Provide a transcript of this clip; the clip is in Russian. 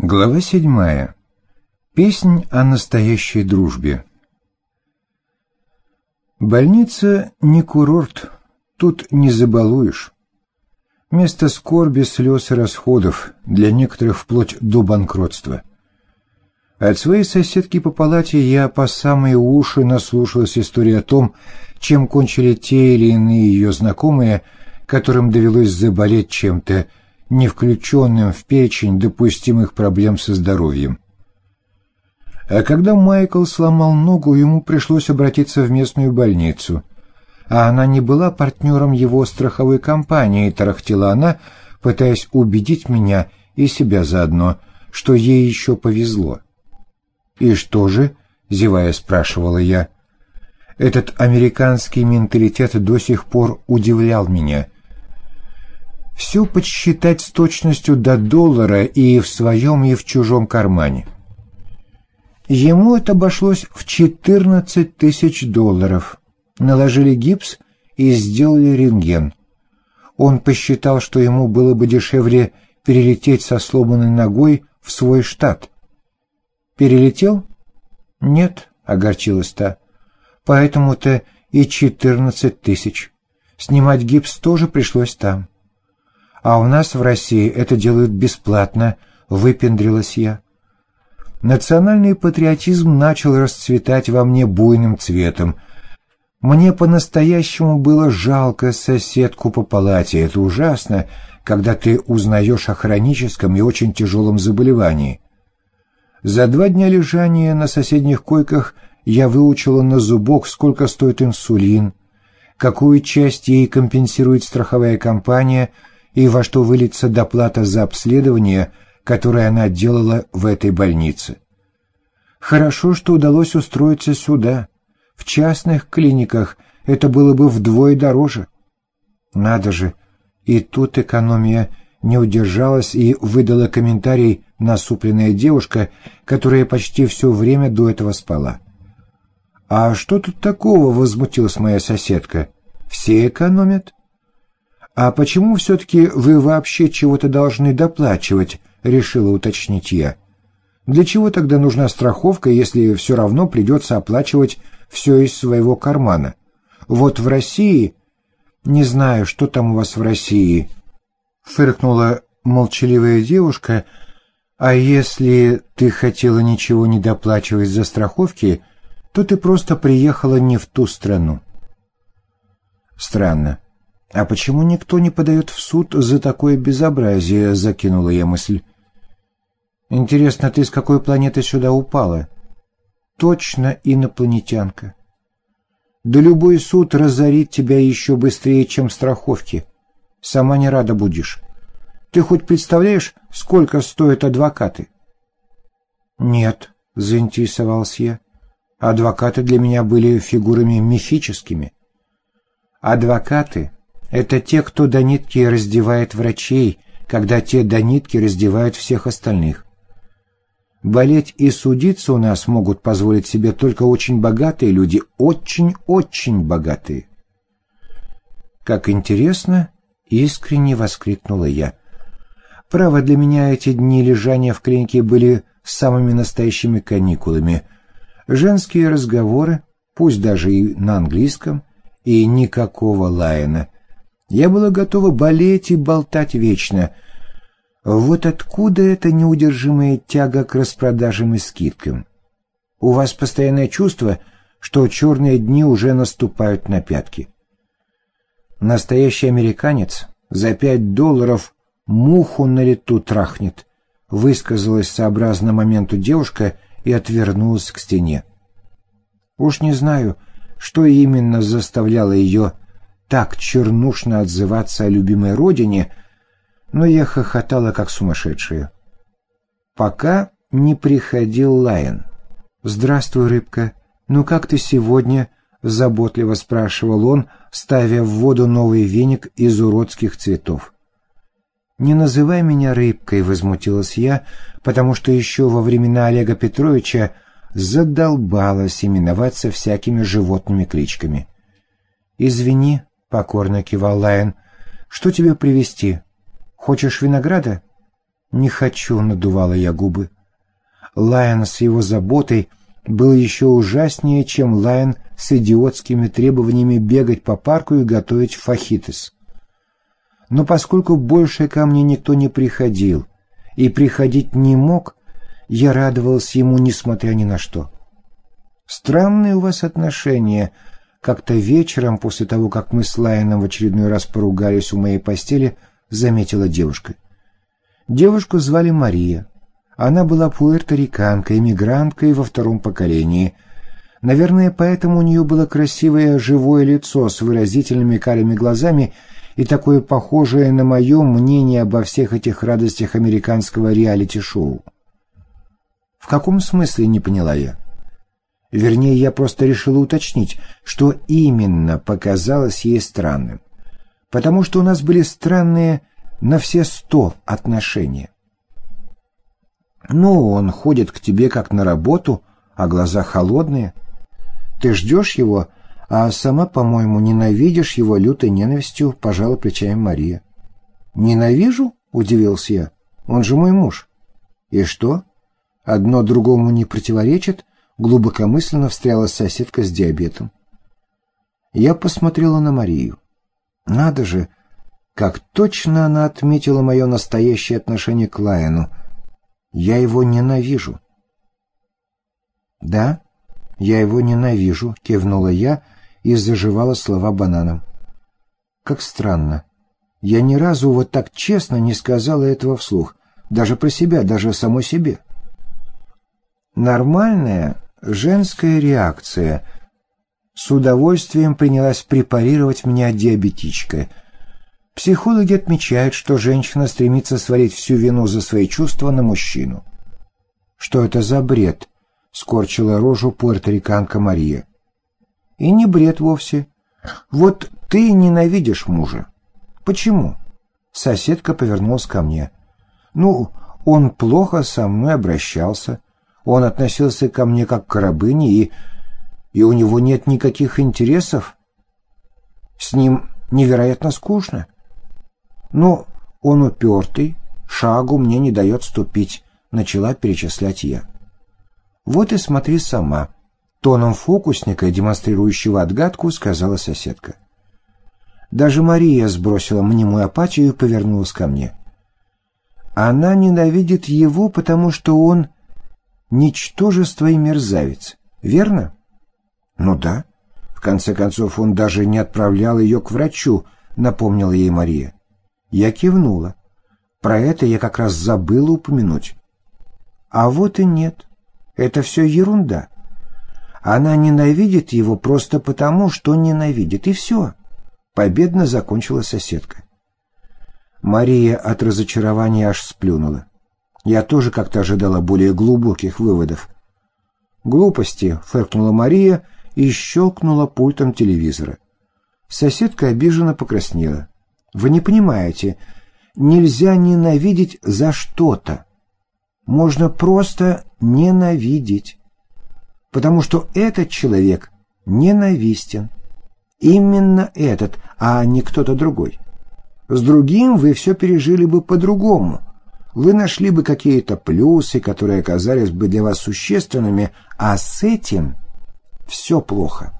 Глава седьмая. Песнь о настоящей дружбе. Больница не курорт, тут не забалуешь. Место скорби, слез и расходов, для некоторых вплоть до банкротства. От своей соседки по палате я по самые уши наслушалась истории о том, чем кончили те или иные ее знакомые, которым довелось заболеть чем-то, не включенным в перечень допустимых проблем со здоровьем. А когда Майкл сломал ногу, ему пришлось обратиться в местную больницу. А она не была партнером его страховой компании, тарахтела она, пытаясь убедить меня и себя заодно, что ей еще повезло. «И что же?» — зевая спрашивала я. Этот американский менталитет до сих пор удивлял меня — все подсчитать с точностью до доллара и в своем, и в чужом кармане. Ему это обошлось в 14 тысяч долларов. Наложили гипс и сделали рентген. Он посчитал, что ему было бы дешевле перелететь со сломанной ногой в свой штат. «Перелетел?» «Нет», — огорчилась та. «Поэтому-то и 14 тысяч. Снимать гипс тоже пришлось там». А у нас в России это делают бесплатно, выпендрилась я. Национальный патриотизм начал расцветать во мне буйным цветом. Мне по-настоящему было жалко соседку по палате. Это ужасно, когда ты узнаешь о хроническом и очень тяжелом заболевании. За два дня лежания на соседних койках я выучила на зубок, сколько стоит инсулин, какую часть ей компенсирует страховая компания — и во что выльется доплата за обследование, которое она делала в этой больнице. Хорошо, что удалось устроиться сюда. В частных клиниках это было бы вдвое дороже. Надо же, и тут экономия не удержалась и выдала комментарий насупленная девушка, которая почти все время до этого спала. «А что тут такого?» — возмутилась моя соседка. «Все экономят?» «А почему все-таки вы вообще чего-то должны доплачивать?» — решила уточнить я. «Для чего тогда нужна страховка, если все равно придется оплачивать все из своего кармана? Вот в России...» «Не знаю, что там у вас в России», — фыркнула молчаливая девушка, «а если ты хотела ничего не доплачивать за страховки, то ты просто приехала не в ту страну». «Странно». «А почему никто не подает в суд за такое безобразие?» — закинула я мысль. «Интересно, ты с какой планеты сюда упала?» «Точно инопланетянка. Да любой суд разорит тебя еще быстрее, чем страховки. Сама не рада будешь. Ты хоть представляешь, сколько стоят адвокаты?» «Нет», — заинтересовался я. «Адвокаты для меня были фигурами мифическими». «Адвокаты это те, кто до нитки раздевает врачей, когда те до нитки раздевают всех остальных. Болеть и судиться у нас могут позволить себе только очень богатые люди, очень-очень богатые. Как интересно, искренне воскликнула я. Право, для меня эти дни лежания в клинике были самыми настоящими каникулами. Женские разговоры, пусть даже и на английском, и никакого лайна — я была готова болеть и болтать вечно. Вот откуда эта неудержимая тяга к распродажам и скидкам? У вас постоянное чувство, что черные дни уже наступают на пятки. Настоящий американец за пять долларов муху на лету трахнет, высказалась сообразно моменту девушка и отвернулась к стене. Уж не знаю, что именно заставляло ее так чернушно отзываться о любимой родине, но я хохотала, как сумасшедшая. Пока не приходил Лайон. «Здравствуй, рыбка. Ну как ты сегодня?» — заботливо спрашивал он, ставя в воду новый веник из уродских цветов. «Не называй меня рыбкой», — возмутилась я, потому что еще во времена Олега Петровича задолбалась именоваться всякими животными кличками. «Извини», — покорно кивал Лайон. «Что тебе привезти? Хочешь винограда?» «Не хочу», — надувала я губы. Лайон с его заботой был еще ужаснее, чем Лайон с идиотскими требованиями бегать по парку и готовить фахитес. Но поскольку больше ко мне никто не приходил и приходить не мог, я радовался ему, несмотря ни на что. «Странные у вас отношения», как-то вечером, после того, как мы с Лайоном в очередной раз поругались у моей постели, заметила девушка. Девушку звали Мария. Она была пуэрториканкой, эмигранткой во втором поколении. Наверное, поэтому у нее было красивое живое лицо с выразительными карими глазами и такое похожее на мое мнение обо всех этих радостях американского реалити-шоу. В каком смысле, не поняла я? Вернее, я просто решила уточнить, что именно показалось ей странным. Потому что у нас были странные на все сто отношения. Ну, он ходит к тебе как на работу, а глаза холодные. Ты ждешь его, а сама, по-моему, ненавидишь его лютой ненавистью, пожала плечами Мария. «Ненавижу?» — удивился я. «Он же мой муж». «И что? Одно другому не противоречит?» Глубокомысленно встряла соседка с диабетом. Я посмотрела на Марию. Надо же, как точно она отметила мое настоящее отношение к Лайону. Я его ненавижу. «Да, я его ненавижу», — кивнула я и заживала слова бананом. «Как странно. Я ни разу вот так честно не сказала этого вслух, даже про себя, даже самой себе». Нормальная, женская реакция. С удовольствием принялась препарировать меня диабетичка — Психологи отмечают, что женщина стремится свалить всю вину за свои чувства на мужчину. «Что это за бред?» — скорчила рожу пуэрториканка Мария. «И не бред вовсе. Вот ты ненавидишь мужа. Почему?» Соседка повернулась ко мне. «Ну, он плохо со мной обращался. Он относился ко мне как к рабыне, и... и у него нет никаких интересов. С ним невероятно скучно». «Ну, он упертый, шагу мне не дает ступить», — начала перечислять я. «Вот и смотри сама», — тоном фокусника, демонстрирующего отгадку, сказала соседка. Даже Мария сбросила мнимую апатию и повернулась ко мне. Она ненавидит его, потому что он ничтожество и мерзавец, верно? Ну да. В конце концов, он даже не отправлял ее к врачу, напомнила ей Мария. Я кивнула. Про это я как раз забыла упомянуть. А вот и нет. Это все ерунда. Она ненавидит его просто потому, что ненавидит, и все. Победно закончила соседка. Мария от разочарования аж сплюнула. Я тоже как-то ожидала более глубоких выводов. «Глупости», — фыркнула Мария и щелкнула пультом телевизора. Соседка обиженно покраснела. Вы не понимаете, нельзя ненавидеть за что-то. Можно просто ненавидеть. Потому что этот человек ненавистен. Именно этот, а не кто-то другой. С другим вы все пережили бы по-другому. Вы нашли бы какие-то плюсы, которые оказались бы для вас существенными, а с этим все плохо.